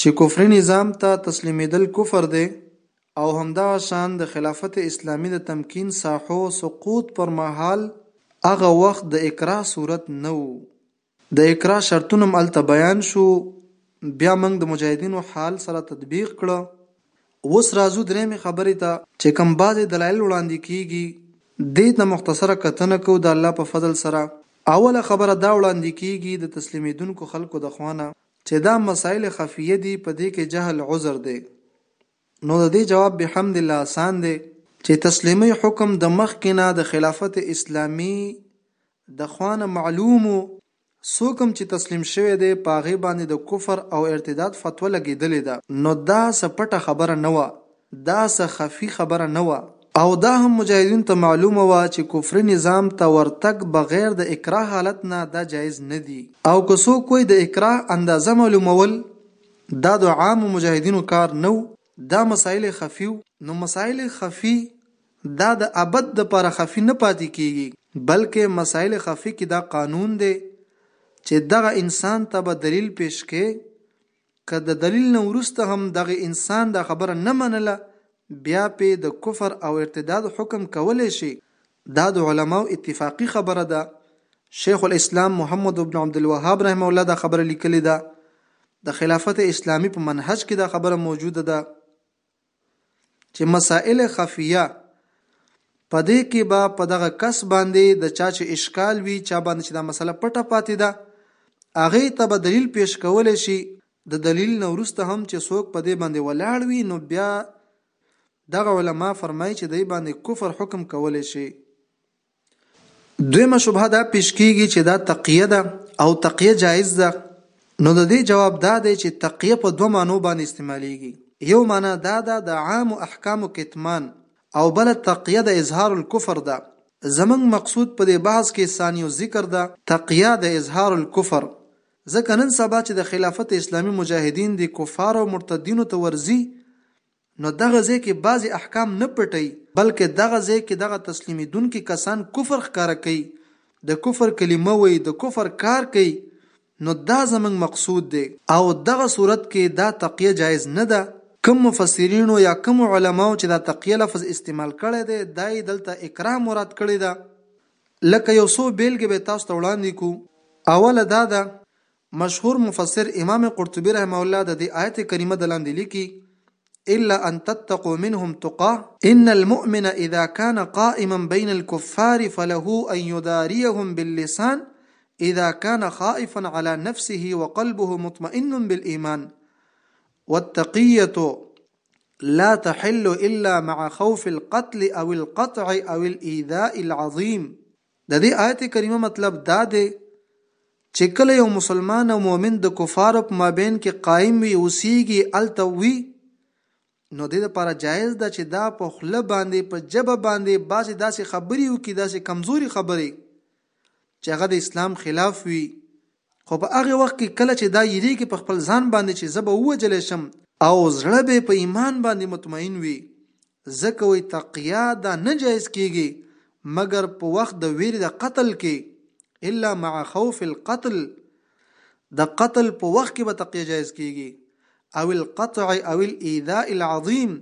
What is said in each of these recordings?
چې کفري نظام ته تسلیمېدل کفر دی او همدغه شان د خلافت اسلامي د تمکین ساحو سقوط پر مهال هغه وخت د اکراه صورت نه وو، د اکراه شرطونه هم هلته بیان شو، بیا موږ د مجاهدینو حال سره تطبیق کړ. اوس راځو درېیمې خبرې ته چې کوم بعضې دلایل وړاندې کېږي، دې ته مختصره کتنه کوو د الله په فضل سره. اوله خبره دا وړاندې کېږي د تسلیمېدونکو خلکو د خوا نه چه دا مسائل خفیه دی په دی کی جهل عذر دی نو د دی جواب بحمد الله آسان دی چه تسلیمی حکم د مخکی نه د خلافت اسلامی د خوا نه معلوم وو څوک هم چه تسلیم شوی دی په هغه باندی د کفر او ارتداد فتوا لګیدلی ده نو دا څه پټه خبره نه وه دا څه خفي خبره نه وه. او دا هم مجاهدینو ته معلومه وه چې کفري نظام ته ورتګ بغیر د اکراه حالت نه دا جایز نه دي. او که څوک وایي د اکراه اندازه معلومول دا د عامو مجاهدینو کار نه و، دا مسایل خفي و، نو مسایل خفي دا د ابد لپاره خفي نه پاتې کېږي، بلکې مسایل خفي کې دا قانون دی چې دغه انسان ته به دلیل پېش کړې که د دلیل نه وروسته هم دغه انسان دا خبره نه منله بیا پې د کفر او ارتداد حکم کولی شې دا د علماو اتفاقی خبره ده شیخ الاسلام محمد ابن عبدالوهاب رحمه الله دا خبره لیکلی ده د خلافت اسلامی په منهج کې دا خبره موجوده ده چې مسائل خفیه په دې کې به په دغه کس باندې د چا چې اشکال وي چا باندې چې دا مسله پټه پاتې ده هغه ته به دلیل پیش کول شي د دلیل نه ورسته هم چې څوک په دې باندې ولاړ وي نو بیا دغه علما فرمایي چې دې باندې کفر حکم کول شي دویمه شبهه دا پیش کیږي چې دا تقیه ده او تقیه جایز ده نو د دې جواب دا دی چې تقیه په دوه معنو باندې استعمالیږي یو معنی دا ده د عام احکام کتمان او بل تقیه د اظهار الكفر ده زمنګ مقصود په دې بحث کې ثانیو ذکر ده تقیه د اظهار الكفر ځکه نن سبا چې د خلافت اسلامی مجاهدین د کفار او مرتدینو ته ورزي نو دغه ځای کې بعضې احکام نه پټوي، بلکه دغه ځای کې دغه تسلیمېدونکي کسان کفر ښکاره کوي، د کفر کلمه وایي، د کفر کار کوي، نو دا زموږ مقصود دی. او دغه صورت کې دا تقیه جایز نه ده. کوم مفسرینو یا کومو علماوو چې دا تقیه لفظ استعمال کړی دی، دا یې دلته اکراه مراد کړې ده. لکه یو څو بېلګې به یې تاسو ته وړاندې کړو. اوله دا ده مشهور مفسر امام قرطبي رحمه الله د دې آیت کریمه د لاندې لیکي إلا أن تتقوا منهم تقاه إن المؤمن إذا كان قائما بين الكفار فله أن يداريهم باللسان إذا كان خائفا على نفسه وقلبه مطمئن بالإيمان والتقية لا تحل إلا مع خوف القتل أو القطع أو الإيذاء العظيم د دې آیت کریمه مطلب دا دی چې کله یو مسلمان او مؤمن د کفارو په مابین کې قائم وي اوسیږي الته وي نو د لپاره جایز ده چې دا په خله باندې په جبه باندې باسي داسې خبري او کې داسې کمزوري خبري چې هغه د اسلام خلاف وي خو په هغه وخت کې کله چې دا یریږي په خپل ځان باندې چې زه به ووجل شم او زړه به په ایمان باندې مطمئن وي ځکه وي تقیا دا نه جایز کیږي مګر په وخت د ویری د قتل کې الا مع خوف القتل د قتل په وخت کې به تقیا جایز کیږي او القطع او الايذاء العظيم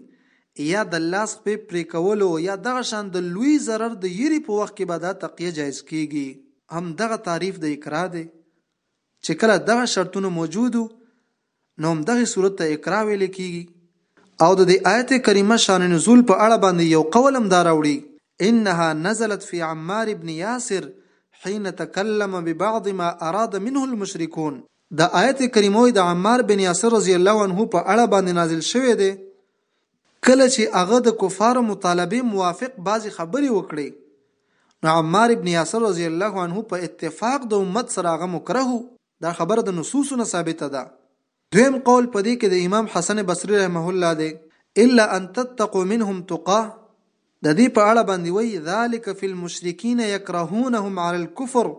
يا د لاس په پرې کولو يا دغه شان د لوی ضرر د يري په وخت کې به دا تقيه جائز کېږي هم دغه تعريف د اکراه دی چې کله دغه شرطونه موجودو نو هم دغه صورت ته اکراه ویل کېږي او د دې آیت کریمه شان نزول په اړه باندې یو قول هم دا راوړي انها نزلت في عمار بن ياسر حين تكلم ببعض ما اراد منه المشركون د آیت کریموی د عمار بن یاسر رضی الله عنه په اړه باندې نازل شوی دی کله چې هغه د کفارو مطالبې موافق بعضی خبرې وکړې نو عمار ابن یاسر رضی الله عنه په اتفاق د امت سره هغه مکره دا خبره د نصوصو نه ثابته ده دویم قول په دې کې د امام حسن بصری رحمه الله دی الا ان تتقوا منهم تقاه د دوی په اړه باندې وایي، ذلک فی المشرکین یکرهونهم علی الکفر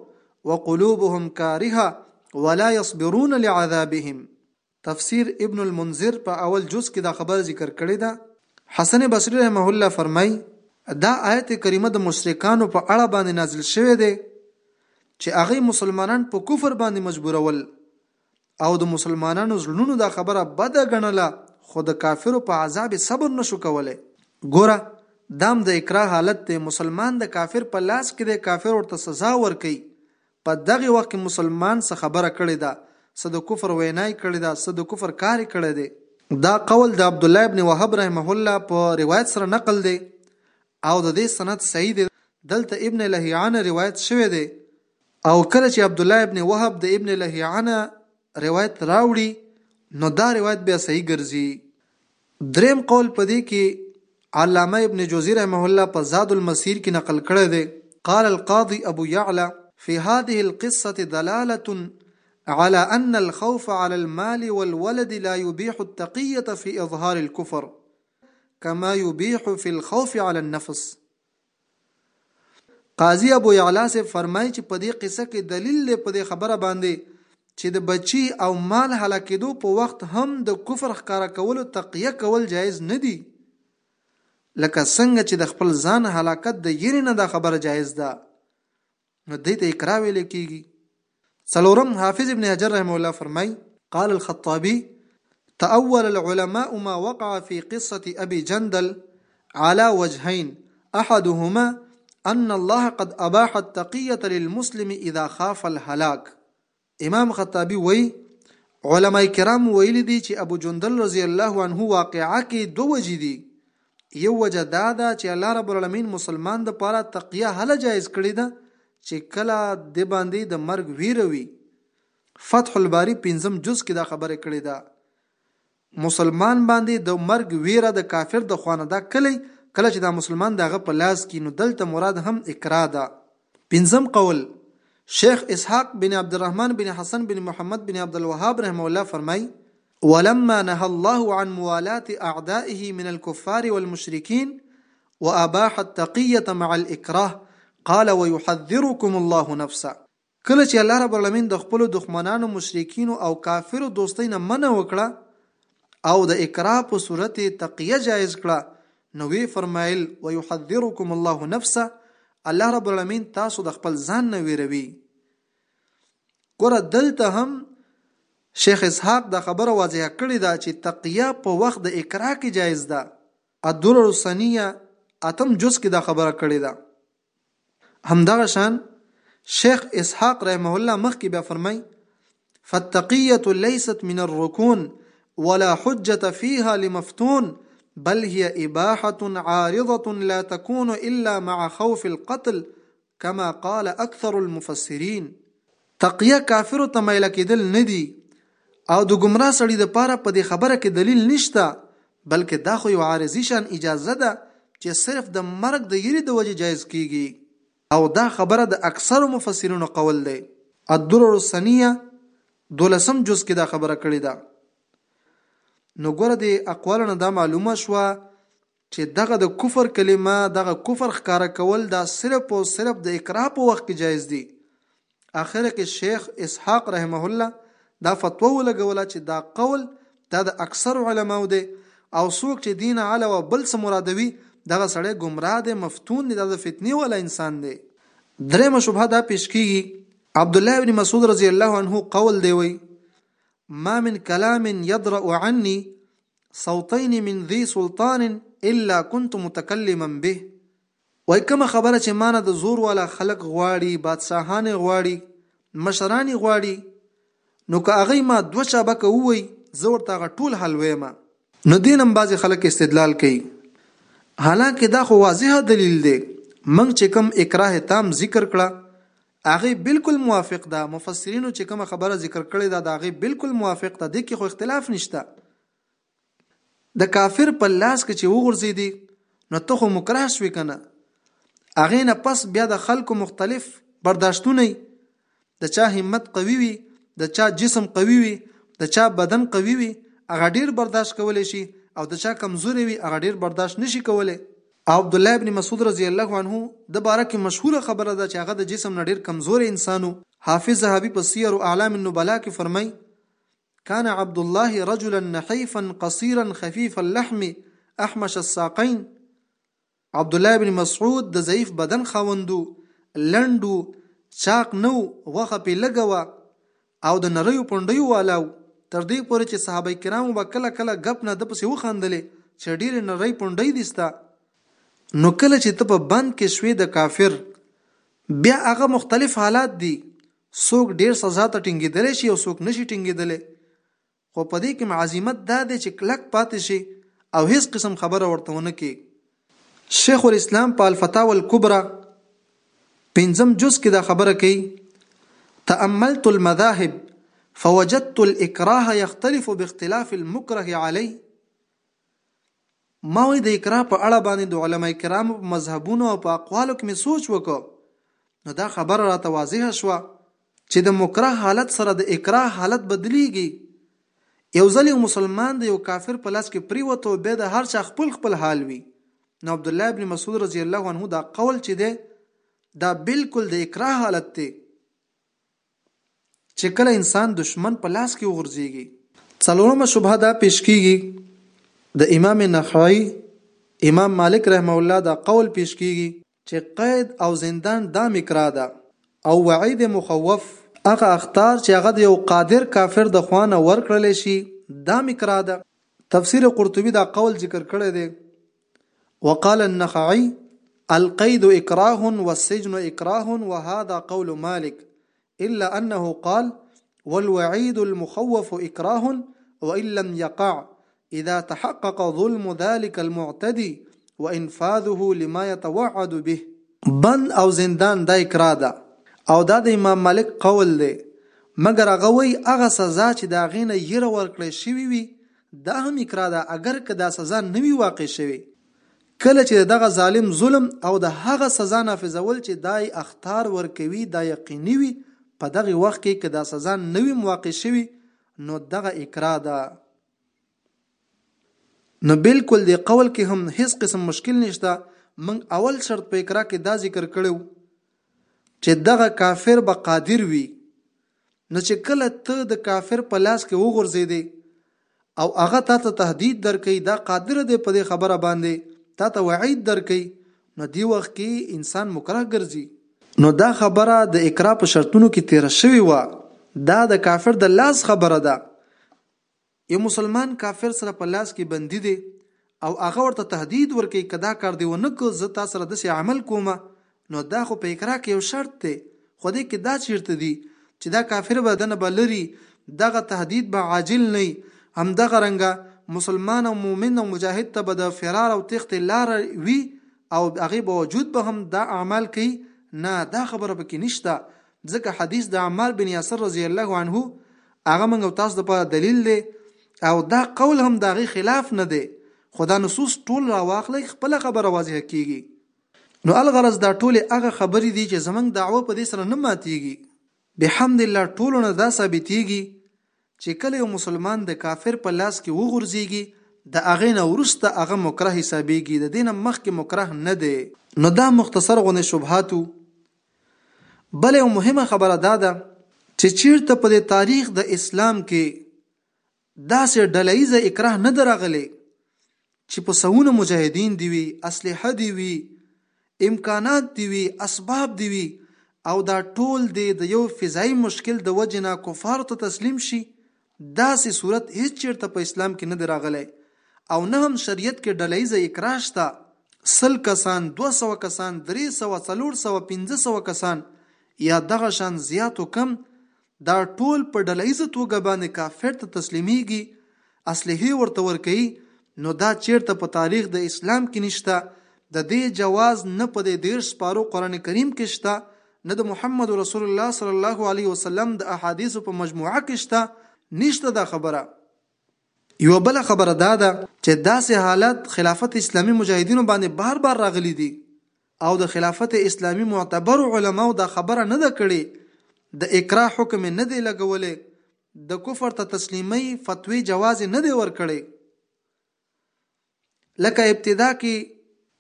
وقلوبهم کارهه ولا یصبرون لعذابهم. تفسیر ابن المنذر په اول جز کې دا خبره ذکر کړې ده. حسن بصري رحمه الله فرمایي، دا آیت کریمه د مشرکانو په اړه باندې نازل شوی دی چې هغوی مسلمانان په کفر باندې مجبورول او د مسلمانانو زړونو دا خبره بده ګڼله خو د کافرو په عذاب یې صبر نه شو کولی. ګوره دا هم د اکراه حالت دی، مسلمان د کافر په لاس کې دی، کافر ورته سزا ورکوي، په دغې وخت کې مسلمان څه خبره کړې ده، څه د کفر وینا یې کړې ده، څه د کفر کار یې کړی دی. دا قول د عبدالله ابن وهب رحمه الله په روایت سره نقل دی او د دې سند صحیح دی، دلته ابن لهیعه نه روایت شوی دی او کله چې عبدالله ابن وهب د ابن لهيعه نه روايت راوړي نو دا روايت بیا صحیح ګرځي دریم قول په دې کې علامه ابن جوزی رحمه الله په زاد المسیر کې نقل کړی دی قال القاضي ابو يعلى في هذه القصه دلاله على ان الخوف على المال والولد لا يبيح التقيه في اظهار الكفر كما يبيح في الخوف على النفس قاضي ابو يعلا صاحب فرمايي چې په دې قصه کې دليل دی په دې خبره باندې چې د بچي او مال هلاکېدو په وخت هم د کفر ښکاره کولو تقیه کول جایز نه دي لکه څنګه چې د خپل ځان هلاکت د یری نه دا خبره جایز ده دې ته اقرا ویل کیږي څلورم حافظ ابن حجر رحم الله فرمای قال الخطابي تأول العلماء ما وقع في قصة أبي جندل على وجهين أحدهما أن الله قد أباح التقية للمسلم إذا خاف الهلاك امام خطابي وایي، علماء کرامو ویلي دي چې ابو جندل رضی الله عنه واقعه کې دوه وجې دي، یو وجه دا ده چې الله رب العالمین مسلمان د پاره تقیه هله جایز کړې ده چې کله د باندې د مرګ ویره وي فتح الباری پنځم جز کې دا خبره کړې ده مسلمان باندې د مرګ ویره د کافر د خوانه ده کله کله چې دا مسلمان د هغه په لاس کی نو دلته مراد هم اکراه ده پنځم قول شیخ اسحاق بن عبدالرحمن بن حسن بن محمد بن عبدالوهاب رحمه الله فرمای ولما نهى الله عن موالات اعدائه من الكفار والمشركين واباح التقيه مع الاكراه قال ويحذركم الله نفسه کله چې الله رب العالمين د خپلو دښمنانو، مشرکينو او کافرو دوستۍ نه منع وکړه او د اکراه په صورت يې تقيه جائز کړه نو ويې فرمايل، ويحذرکم الله نفسه، الله رب العالمين تاسو د خپل ځان نه ويروي. ګوره دلته هم شيخ اسحاق دا خبره واضحه کړې ده چې تقيه په وخت د اکراه کې جائز ده. الدرر الثنيه اتم جز کې دا خبره کړې ده. همدغه شان شیخ اسحاق رحمه الله مخکې بیا فرمای فالتقيه ليست من الركون ولا حجه فيها لمفتون بل هي اباحه عارضه لا تكون الا مع خوف القتل كما قال اكثر المفسرين تقیه کافرو ته مایله کیدل نه دي او د ګمراه سړي د پاره په دې خبره کې دلیل نشته بلکې دا خو یو عارضي شان اجازه ده چې صرف د مرګ د یری د وجې جایز کیږي او دا خبره د اکثرو مفسرینو قول دی الدرر السنیه دولسم جز کې دا خبره کړې ده نو ګوره د اقوالو نه دا معلومه شوه چه دغه د کفر کلمه دغه کفر ښکاره کول دا صرف او صرف د اکراه په وخت کې جائز دي اخر کې شیخ اسحاق رحمه الله دا فتوا ولګوله چې دا قول دا د اکثر علماو دی او څوک چې دین علاوه بل څه مرادوي دغه سړی گمراه دی مفتون دی دا د فتنې والا انسان دی درېمه شبهه دا پیش کیږي عبد الله ابن مسعود رضی الله عنه قول دی وی ما من کلام يدرأ عني صوتين من ذي سلطان الا كنت متکلما به. وايي کومه خبره چې مانه د زور والا خلک غواړي، بادشاهان يې غواړي، مشران يې غواړي، نو که هغوی ما دوه چابکه ووايي، زه ورته هغه ټول حل وايم. نو دې نه هم بعضې خلک استدلال کوي، حالانکه دا خو واضح دليل دی، موږ چې کوم اکراه تام ذکر کړه، هغه بلکل موافق ده مفسرینو چې کومه خبره ذکر کړې ده د هغه بلکل موافق ده د کې خو اختلاف نشته د کافر په لاس کې چې وغورځې دي نو ته خو مکراه شوې کنه هغه نه پس بیا د خلکو مختلف برداشتونه د چا همت قوي وي د چا جسم قوي وي د چا بدن قوي وي هغه ډیر برداشت کولی شي او د چا کمزوري وي هغه ډیر برداشت نشي کولی او عبدالله ابن مسعود رضی الله عنه ده باره کښې مشهوره خبره ده چې هغه ده جسم نه ډېر کمزوری انسان وو، حافظ ذهبی په سیر اعلام النبلاء کښې فرمائی، کان عبدالله رجلا نحیفا قصیرا خفیف اللحم احمش الساقین، عبدالله ابن مسعود ده ضعیف بدن خاوند وو، لنډ وو، چاق نه وو، غوښه پۀ لږه وه، او د نریو پنډیو والا وو، تر دې پورې چې صحابه کرامو به کله کله ګپ نه ده پسې وخندلې چې ډېرې نرۍ پنډۍ دي ستا، نو کله چې ته په بند کې شوې د کافر، بیا هغه مختلف حالات دي، څوک ډېر سزا ته ټینګېدلی شي او څوک نه شي ټینګېدلی، خو په دې کې هم عزیمت دا دی چې کلک پاتې شې او هېڅ قسم خبره ورته ونه کړې. شیخ الاسلام په الفتاوی الکبری پنځم جز کې دا خبره کوي، تأملت المذاهب فوجدت الاکراه یختلف باختلاف المکره علیه، ما وایي د اکراه په اړه باندې د علماء کرامو په مذهبونو او په اقوالو کې مې سوچ وکړ نو دا خبره راته واضحه شوه چې د مکره حالت سره د اکراه حالت بدلیږي یو ځل یو مسلمان د یو کافر په لاس کې پریوت او بیا د هر چا خپل خپل حال وي نو عبد الله ابن مسعود رضی الله عنه دا قول چې ده دا بالکل د اکراه حالت دی چې کله انسان دشمن په لاس کې وغورځيږي. څلورمه شبهه دا پيش کيږي د امام نخعي، امام مالک رحمه الله دا قول پيش کيږي چې قيد او زندان دا مکراه ده او وعيد مخوف، هغه اخطار چې هغه د يو قادر کافر د خوا نه ورکړل شي دا مکراه ده، تفسير قرطبي دا قول ذکر کړی دی. وقال النخعي، القيد اکراه والسجن اکراه وهذا قول مالک الا انه قال، والوعيد المخوف اکراه وان لم يقع اذا تحقق ظلم ذلك المعتدي وانفاذه لما يتوعد به. بند او زندان دا اکراه ده او دا د امام مالک قول دی مګر هغه وایي هغه سزا چې د هغې نه یره ورکړی شوي وي دا هم اقرا ده اګر که دا سزا نه وي واقع شوې کله چې د دغه ظالم ظلم او د هغه سزا نافذول چې دا يې اخطار ورکوي دا يقيني وي په دغه وخت کې که دا سزا نه وي واقع شوې نو دغه اقرا ده نو بالکل دی قول کې هم هیڅ قسم مشکل نشته من اول شرط په اقرا کې دا ذکر کړو چې دغه کافر به قادر وي نو چې کله ته د کافر په لاس کې وغورځېدې او هغه تا ته تهدید درکوي دا قادر دی په دې خبره باندې تا ته وعید درکوي نو دی وخت کې انسان مکره ګرځي نو دا خبره د اقرا په شرطونو کې تیر شوی و دا د کافر د لاس خبره ده یو مسلمان کافر سره په لاس کې بندي دی او هغه ورته تهدید ورکوي که دا کار دی ونه کړ زه تا سره داسې عمل کوم نو دا خو په اکراه کې یو شرط دی خو دې کې دا چیرته دي چې دا کافر به دنه به لري دغه تهدید به عاجل نه همدغه رنګه مسلمان او مؤمن او مجاهد ته به د فرار او تېښتې لار وي او هغه باوجود به هم دا اعمال کوي نه دا خبره پکې نشته ځکه حدیث د عمار بن یاسر رضی الله عنه هغه موږ او تاسو لپاره دلیل دی او دا قول هم د هغې خلاف نه دی، خو دا نصوص ټول راواخلئ خپله خبره واضحه کېږي. نو الغرض دا ټولې هغه خبرې دي چې زموږ دعوه په دې سره نه ماتېږي، بحمد الله ټولو نه دا ثابتېږي چې کله یو مسلمان د کافر په لاس کې وغورځېږي د هغې نه وروسته هغه مکره حسابېږي د دې نه مخکې مکره نه دی. نو دا مختصر غوندې شبهات وو بله یو مهمه خبره دا ده چې چیرته په دې تاریخ د اسلام کې داسې ډله ییزه اکراه نه ده راغلې چې په سوونه مجاهدین دی وي اسلحه دی وي امکانات دی وي اسباب دی وي او دا ټول دی د یو فضایي مشکل د وجې نه کفارو ته تسلیم شي داسې صورت هیڅ چیرته په اسلام کې نه دی راغلی او نه هم شریعت کې ډله ییزه اکراه شته. سل کسان، دوه سوه کسان، درې سوه، څلور سوه، پنځه سوه کسان یا دغه شان زیات و کم دا ټول په ډله ییزه توګه باندې کافر ته تسلیمیږي، اسلحې ورته ورکوي نو دا چیرته په تاریخ د اسلام کې نشته، ددې جواز نه په دې دېرش سپارو قرآن کریم کې شته نه د محمد رسول الله صلی الله علیه وسلم د احادیثو په مجموعه کې شته، نشته دا خبره. یوه بله خبره دا ده چې داسې حالات خلافت اسلامي مجاهدینو باندې بار بار راغلي دي او د خلافت اسلامي معتبرو علماو دا خبره نه ده کړې، د اکراه حکم یې نه دی لګولی، د کفر ته تسلیمۍ فتوی جواز یې نه دی ورکړی. لکه ابتدا کې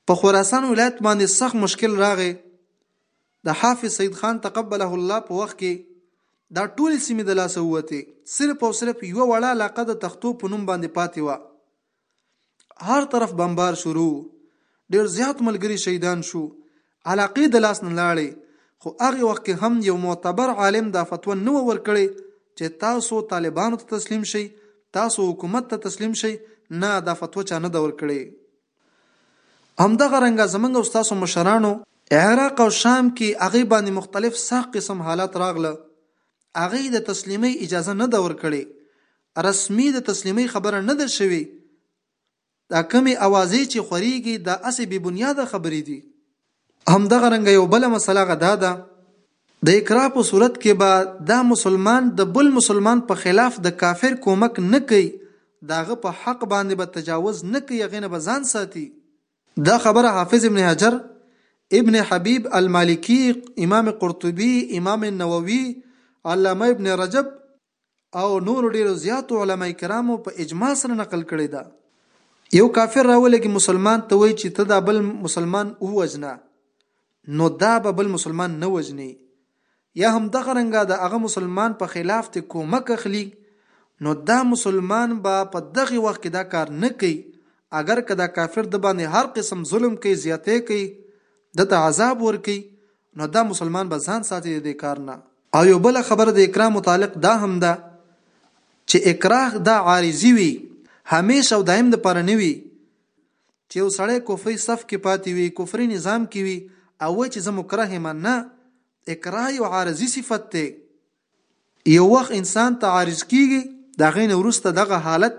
په خراسان ولایت باندې سخت مشکل راغی د حافظ سید خان تقبله الله په وخت کې دا ټول سیمې د لاسه ووتې صرف او صرف یو وړه علاقه د تختو په نوم باندې پاتې وه هر طرف بمبار شروع ډیر زیات ملګری شهیدان شو علاقې د لاس نه لاړې خو هغه وخت کې هم یو معتبر عالم دا فتوا نه و ورکړې چې تاسو طالبانو ته تسلیم شئ تاسو حکومت ته تسلیم شئ نه دا فتوا چا نه ده ورکړې همدغه رنګه زمونږ او ستاسو مشرانو عراق او شام کې هغه باندې مختلف سخت قسم حالات راغله هغه د تسلیمي اجازه نه ده ورکړې رسمي د تسلیمي خبره نه ده شوې دا کومې اوازې چې خورېږي دا هسې بې بنیاده خبرې دي. همدغه رنګه یو بله مسله غه دا ده د اکراه په صورت کې به دا مسلمان د بل مسلمان په خلاف د کافر کومک نه کوي د هغه په حق باندې به تجاوز نه کوي هغې نه به ځان ساتي. دا خبره حافظ ابن حجر، ابن حبیب المالکي، امام قرطبي، امام نووي، علامه ابن رجب او نورو ډېرو زياتو علماء کرامو په اجماع سره نقل کړې ده. يو کافر راولږي مسلمان ته وايي چې ته دا بل مسلمان ووژنه نو دا به بل مسلمان نه وژني يا هم دغه رنګه د هغه مسلمان په خلاف ته کومک اخلي نو دا مسلمان به په دغه وخت کې دا کار نه کوي اګر که دا کافر د باندې هر قسم ظلم کوي زياتی کوي دته عذاب ورکوي نو دا مسلمان به ځان ساتي د دې کار نه. او یو بله خبره د اکراه متعلق دا هم ده چې اکراه دا عارضي وي همیش او دایم لپاره نه وي چې یو سړی کفري صف کې پاتې وي کفري نظام کې وي او وایي چې زه مکره یم نه اکراه یو عارضي صفت دی یو وخت انسان ته عارض کیږی د هغه نه وروسته دغه حالت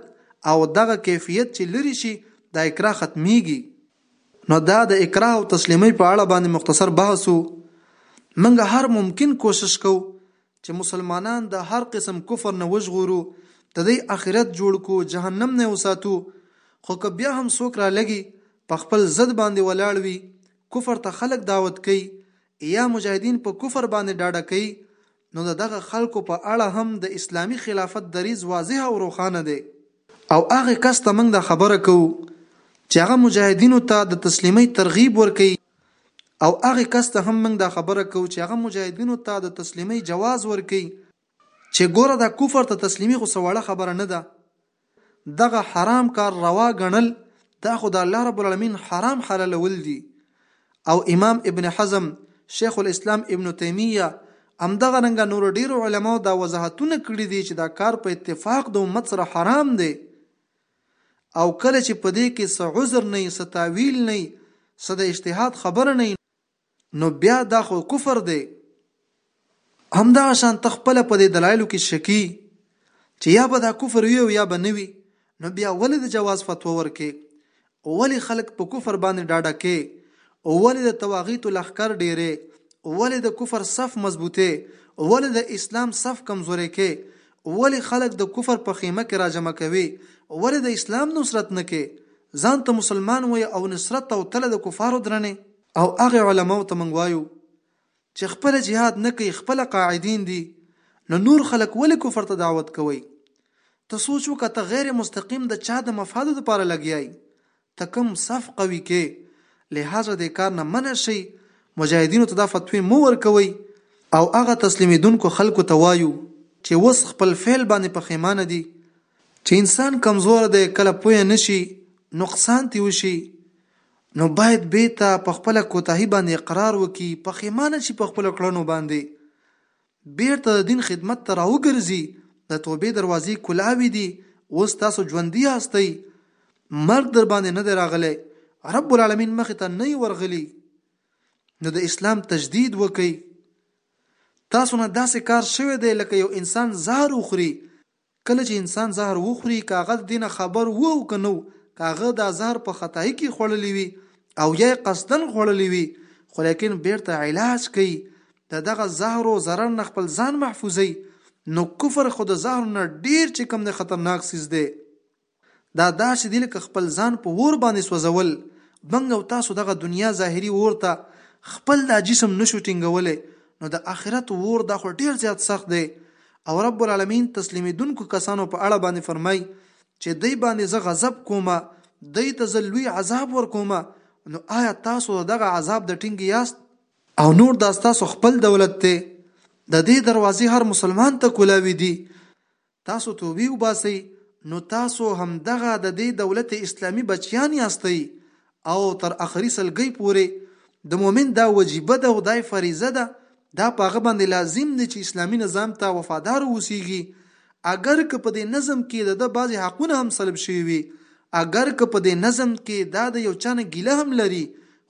او دغه کیفیت چی لری شی دا اکراه ختمیږی نو دا د اکراه او تسلیمی په اړه باندی مختصر بحث وو موږ هر ممکن کوشش کوو چی مسلمانان د هر قسم کفر نه وژغورو د دی اخرت جوړ کو جهنم نه وساتو خو که بیا هم څوک رالږی په خپل ضد باندی ولاړ وی کفر ته خلک دعوت کوي ايا مجاهدين په کفر باندې ډاډه کوي نو د دغه خلکو په اړه هم د اسلامي خلافت دريځ واضح او روښانه دی. او هغه کس ته موږ دا خبره کوو چې هغه مجاهدينو ته د تسليمۍ ترغيب ورکوي او هغه کس ته هم موږ دا خبره کوو چې هغه مجاهدينو ته د تسليمۍ جواز ورکوي. چه ګوره دا کفر ته تسلیمی خو څه وړه خبره نه ده دغه حرام کار روا ګڼل دا خو د الله رب العالمین حرام حلالول دي او امام ابن حزم شیخ الاسلام ابن تیمیه همدغه رنګه نور ډیرو علماو دا وضاحتونه کړي دي چې دا کار په اتفاق د امت سره حرام دی او کله چې په دې کې څه عذر نه څه تاویل نه څه د اجتهاد خبره نه نو بیا دا خو کفر دی. همدغه شان ته خپله په دې دلایلو کې شکي چې یا به دا کفر وي او یا به نه وي، نو بیا ولې د جواز فتوا ورکې؟ ولې خلک په کفر باندې ډاډه کې؟ ولې د طواغیتو لښکر ډېرې؟ ولې د کفر صف مضبوطې؟ ولې د اسلام صف کمزورې کې؟ ولې خلک د کفر په خیمه کې راجمع کوي؟ ولې د اسلام نصرت نه کې؟ ځان ته مسلمان وایې او نصرت او تله د کفارو درنې؟ او هغه علماو ته موږ وایو چې خپله جهاد نه کوي خپله قاعدین دي نو نور خلک ولې کفر ته دعوت کوئ ته سوچ وکړه ته غیر مستقیم د چا د مفادو لپاره لګیای ته کوم صف قوي کې لهذا دې کار نه منع شئ مجاهدینو ته دا فتوی مو ورکوئ او هغه تسلیمیدونکو خلکو ته وایو چې اوس خپل فعل باندې پښیمانه دي چې انسان کمزور دی کله پوه نشي نقصان تي وشي نو باید بیته په خپله کوتاهی باندې اقرار وکړي پښیمانه شي په خپلو کړنو باندې بیرته د دین خدمت ته راوګرځي د توبې دروازې کلاوې دي اوس تاسو ژوندي یاستئ مرګ در باندې نه دی راغلی رب العالمین مخې ته نه ورغلی نو د اسلام تجدید وکړئ تاسو نه داسې کار شوی دی لکه یو انسان زهر وخوري کله چې انسان زهر وخوري که هغه د دې نه خبر وو او که نه وو، که هغه دا زهر په خطايي کې خوړلی وي او یا یې قصداً خوړلی وي خو لیکن بېرته علاج کوي، د دغه زهر او ضرر نه خپل ځان محفوظوي، نو کفر خو د زهرو نه ډېر چې کوم دی خطرناک څیز دی. دا داسې دي لکه خپل ځان په اور باندې سوځول، مونږ او تاسو دغه دنیا ظاهري اور ته خپل دا جسم نه شو ټینګولی، نو د آخرت اور دا خو ډېر زیات سخت دی. او رب العالمین تسلیمېدونکو کسانو په اړه باندې فرمایي چې دوی باندې زه غضب کوم، دوی ته زه لوی عذاب ورکوم، نو آیا تاسو د دغه عذاب د ټینګې یاست؟ او نور دا ستاسو خپل دولت دی، د دې دروازې هر مسلمان ته کولاوې دي، تاسو توبی وباسئ نو تاسو هم دغه د دی دولت اسلامی بچیان یاستئ او تر اخری سلګی پوری د مومن دا وجیبه ده او دای فریضه ده دا په هغه باندی لازم دی چی اسلامی نظام ته وفادار واوسیږی اګر که په دی نظم کی د ده بعضی حقونه هم سلب شوی وی اګر که په دی نظم کی دا د یو چا نه ګیله هم لری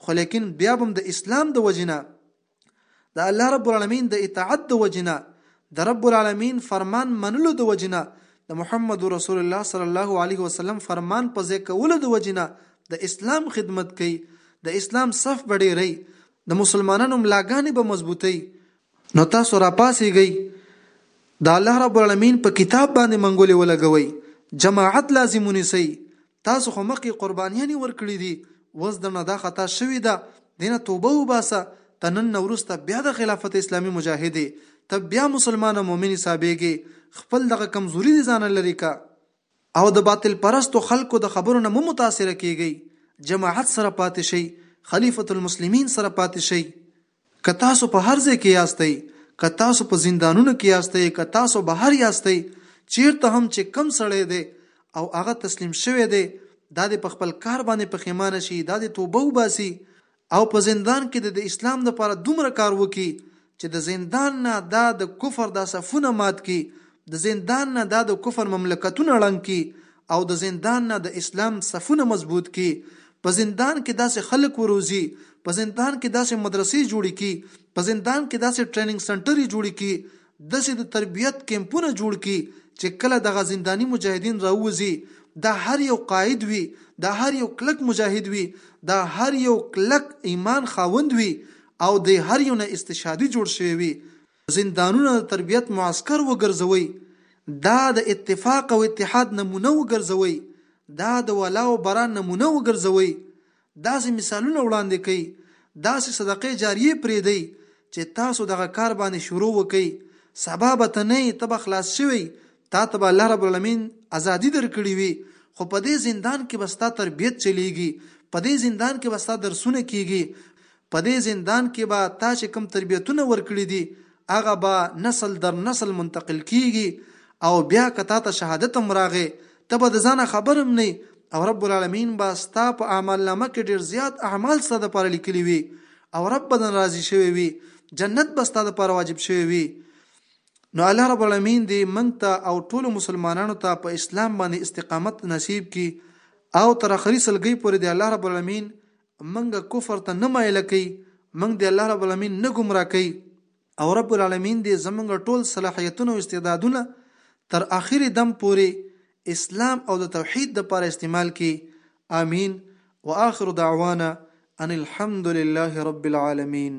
خو لیکن بیا به هم د اسلام د وجی نه د الله رب العالمین د اطاعت د وجې نه د رب العالمین فرمان منلو د وجې نه د محمد رسول الله صلی الله علیه وسلم فرمان په ځای کولو د وجې نه د اسلام خدمت کوي د اسلام صف به ډېری د مسلمانانو ملاګانې به مضبوطی نو تاسو را پاسېږئ د الله رب العالمین په کتاب باندې منګولې ولګوئ جماعت لازم ونیسئ تاسو خو مخکې قربانیانې ورکړې دي، اوس درنه دا خطا شوې ده، دې نه توبه وباسه، ته نن نه وروسته بیا د خلافت اسلامي مجاهد یې، ته بیا مسلمانه مؤمن حسابېږې، خپل دغه کمزوري دې ځانه لرې که. او د باطل پرستو خلکو د خبرو نه مه متاثره کېږئ، جماعت سره پاتې شئ، خلیفة المسلمین سره پاتې شئ. که تاسو په هر ځای کې یاستئ، که تاسو په زندانونو کې یاستئ، که تاسو بهر یاستئ، چېرته هم چې کوم سړی دی او هغه تسلیم شوی دی، دا دې په خپل کار باندې پښېمانه شي، دا دې توبه وباسي او په زندان کې دې د اسلام لپاره دومره کار وکړي چې د زندان نه دا د کفر دا صفونه مات کړي، د زندان نه دا د کفر مملکتونه ړنګ کړي او د زندان نه د اسلام صفونه مضبوط کړي، په زندان کې داسې خلک وروزي، په زندان کې داسې مدرسې جوړې کړي، په زندان کې داسې ټریننګ سنټرې جوړې کړي، داسې د تربیت کیمپونه جوړ کړي چې کله دغه زنداني مجاهدین راووځي، دا هر یو قاعد وي، دا هر یو کلک مجاهد وي، دا هر یو کلک ایمان خاوند وي او د هر یو نه استشهادي جوړ شوی وي، زندانونه د تربیت معسکر وګرځوئ، دا د اتفاق او اتحاد نمونه وګرځوئ، دا د ولا او برا نمونه وګرځوئ، داسې مثالونه وړاندې کړئ، داسې صدقه جاریه پرېږدئ چې تاسو دغه کار باندې شروع وکړئ، سبا به ته نه یې، ته به خلاص شوی یې، تا ته به الله رب العالمین ازادي درکړې وي، خو په دې زندان کې به ستا تربیت چلېږي، په دې زندان کې به ستا درسونه کېږي، په دې زندان کې به تا چې کوم تربیتونه ورکړي دي هغه به نسل در نسل منتقل کیږي او بیا که تا ته شهادت هم راغی ته به د ځانه خبر هم نه او رب العالمین به ستا په اعمال نامه کې ډیر زیات اعمال ستا لپاره لیکلي وي او رب به دن راضي شوی وي جنت به ستا لپاره واجب شوی وي نو الله رب العالمین دې منګ ته او ټولو مسلمانانو ته په اسلام باندې استقامت نصیب کړي او تر اخري سلګۍ پورې دې الله رب العالمین مونږ کفر ته نه مايله کوي مونږ دې الله رب العالمين نه ګمراه کوي او رب العالمين دې زمونږ ټول صلاحيتونه او استعدادونه تر اخري دم پوري اسلام او د توحید د پاره استعمال کی آمین واخر دعوانا ان الحمد لله رب العالمین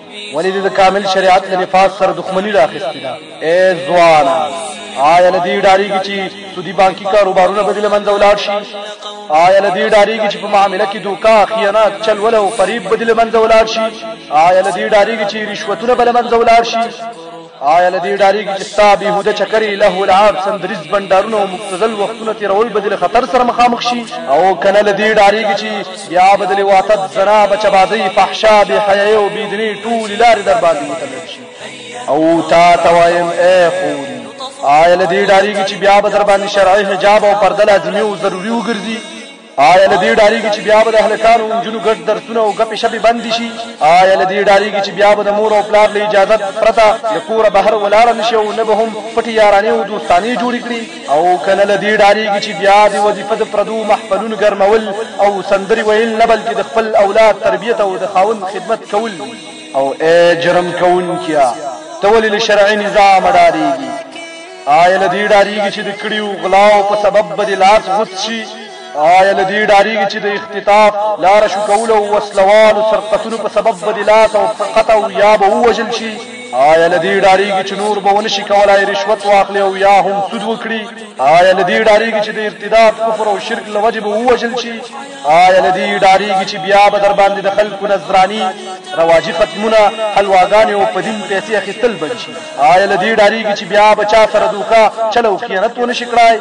ولې د کامل شریعت له نفاذ سره دښمنی راخستې ده اے ځوانا آیا لدی ډاریږي چې سودی بانکی کاروبارونه بدله منځ ولاړ شي آیا لدی ډاریږي چې په معاملې کې دوکا خیانت چل ول او فریب بدله منځ ولاړ شي آیا لدی ډاریږي چې رشوتونه بدله منځ ولاړ شي آیا له دې ډاریږي چې ستا بیهوده چکرې له ولعاب سندریز بنډارونه او مبتذل وختونه تېرول به دې له خطر سره مخامخ شي او که نه له دې ډاریږي چې بیا به د لواطت زنا بچهبازۍ فحشا بېحیایۍ او بېدینۍ ټولې لارې در باندې متمم شي او تا ته وایم ای خوري آیا له دې ډاریږي چې بیا به در باندې شرعي حجاب او پرده لازمي او ضروري وګرځي آیا لدی ډاریږي چې بیا به د هلکانو او نجونو ګډ درسونه او ګپې شپې بند شي آیا لدی ډاریږي چې بیا به د مور او پلار له اجازه پرته له کوره بهر ولاړه نشي او نه به هم پټې یارانې او دوستانې جوړې کړي او کنه لدی ډاریږي چې بیا د وظیفه د پردو محفلونو ګرمول او سندري ویل نه بلکې د خپل اولاد تربیت او د خاوند خدمت کول او ای جرم کوونکیا ته ولې له شرعي نظام ډاریږي آیا له دې ډاریږي چې د کړیو غلاو په سبب به د لاس غوڅ شي آیا له دې ډاریږي چې د اختطاف لار شو کول او وسلوالو سرقتونو په سبب به د لاس او فقط او یا به ووژل شي آیا لدی ډاریږي چې نور به ونشي کولای رشوت واخلي او یا هم سود وکړي آیا لدی ډاریږي چې د ارتداد کفر او شرک لوجب ووجل شي آیا له دې ډاریږي چې بیا به در باندې د خلکو نظراني رواجي ختمونه حلواګانې او په دین پیسې اخیستل بند شي آیا له دې ډاریږي چې بیا به چا سره دوکه چل او خیانت ونه شي کړای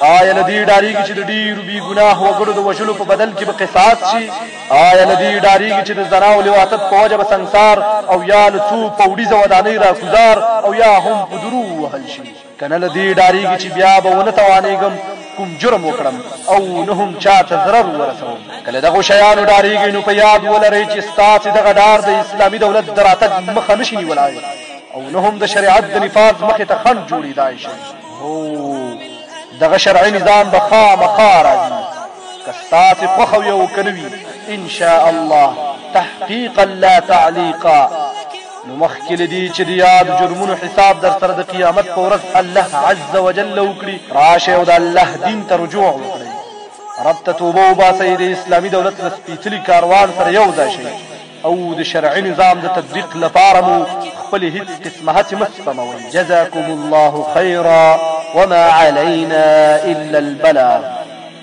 آیا له دې ډاریږي چې د ډیرو بی ګناه وګړو د وژلو په بدل کې به قصاص شي آیا له دې ډاریږي چې د زنا او لواطت په وجه به سنګسار او یا له څو پوډیزه ودانۍ راکوزار او یا هم په درو وهل شي کنه له دې ډاریږي چې بیا به ونه توانېږم کوم جرم وکړم او نه هم چاته ضرر ورسوم کله دغه شیانو ډاریږي نو په یاد ولرئ چې ستاسې دغه ډار د اسلامي دولت د راتګ مخه نشي نیولای او نه هم د شریعت د نفاذ مخې ته خنډ جوړېدای شي هو دغه شرعي نظام به خامخا راځي که ستاسې خوښه وي او که نه وي ان شاء الله تحقیقا لا تعلیقا نو مخکې له دې چې د یاد جرمونو حساب در سره د قیامت په ورځ الله عز وجل وکړي راشئ او د الله دین ته رجوع وکړئ رب ته توبه وباسئ د اسلامي دولت له سپېڅلي کاروان سره یو ځای شئ او د شرعي نظام د تطبیق لپاره مو خپلې هیڅ قسمه هڅې مه سپموئ جزاکم الله خیرا وما علینا الا البلاغ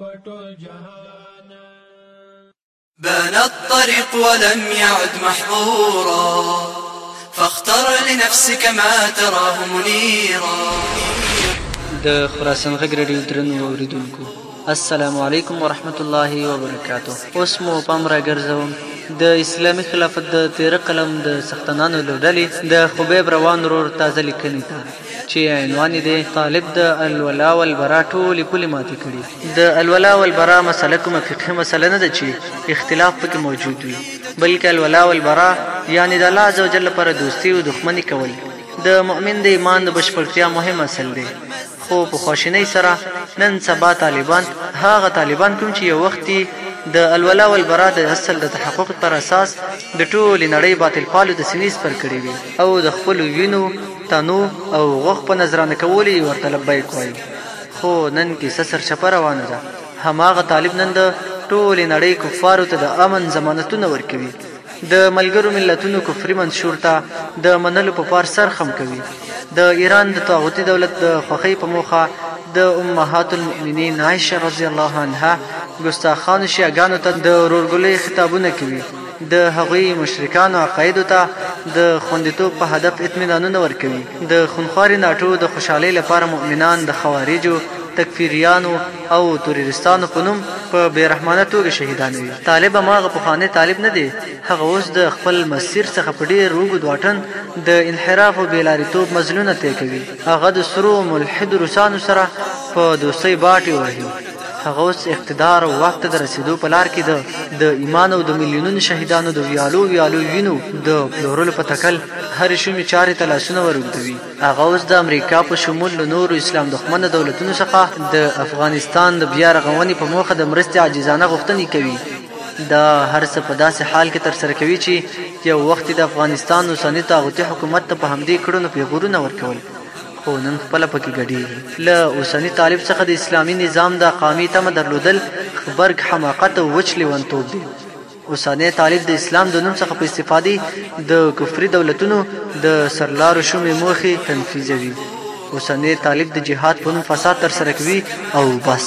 پټول جهان بان الطريق ولم يعد محظورا فاختر لنفسك ما تراه منيرا د خراسان غږ رادیو درنو اوریدونکو السلام علیکم ورحمت الله وبرکاته اوس مو پام راګرځوم د اسلامي خلافت د تیر قلم د سختنانو له ډلې د خبیب روان رور تازه لیکنې ته چې عنوان یې دی طالب د الولا والبرا ټولې پولې ماتې کړي. د الولا والبرا مسله کومه فقهي مسله نه ده چې اختلاف پکې موجود وي، بلکې الولا والبرا یعنې د الله عزوجل لپاره دوستي او دښمني کول د مؤمن د ایمان د بشپړتیا مهم اصل دی. خو په خواشینۍ سره نن سبا طالبان هغه طالبان کوم چې یو وخت یې د الولا والبرا د اصل د تحقق پر اساس د ټولې نړۍ باطل پالو ته سینې سپر کړې وې او د خپلو وینو تنو او غوښ په نذرانه کولو یې ورته لبیک وایو خو نن کیسه سرچپه روانه ده هماغه طالب نن د ټولې نړۍ کفارو ته د امن ضمانتونه ورکوي د ملګرو ملتونو کفري منشور ته د منلو په پار سر خم کوي د ایران د طاغوتي دولت د خوښۍ په موخه د امهات المؤمنین عائشه رضی الله عنها ګستاخانو شیعګانو ته د ورورګلۍ خطابونه کوي د هغوی مشرکانو عقایدو ته د خوندیتوب په هدف اطمینانونه ورکوي. د خونخوارې ناټو د خوشحالۍ لپاره مؤمنان د خوارجو، تکفیریانو او توریرستانو په نوم په بې رحمانه توګه شهیدانوي. طالب هماغه پخوانی طالب نه دی، هغه اوس د خپل مسیر څخه په ډېر اوږد واټن د انحراف او بې لاریتوب مزلونه طی کوي. هغه د سرو ملحدو روسانو سره په دوستۍ باټې وهي. هغه اوس اقتدار او واک ته د رسېدو په لار کې ده، د ایمان او د میلیونونو شهیدانو د ویالو ویالو وینو د پلورلو په تکل هرې شومې چارې ته لاسونه ور اوږدوي. هغه اوس د امریکا په شمول له نورو اسلام دښمنه دولتونو څخه د افغانستان د بیا رغونې په موخه د مرستې عاجزانه غوښتنې کوي. دا هر څه په داسې حال کې ترسره کوي چې یو وخت یې د افغانستان اوسني طاغوتي حکومت ته په همدې کړنو پېغورونه ورکول. خو نن خپله پکې ګډېږي. له اوسني طالب څخه د اسلامي نظام د قامي تمه درلودل غبرګ حماقت او وچ لېونتوب دی. اوسنی طالب د اسلام د نوم څخه په استفادې د کفري دولتونو د سرلارو شومې موخې تنفیذوي. اوسنی طالب د جهاد په نوم فساد ترسره کوي او بس.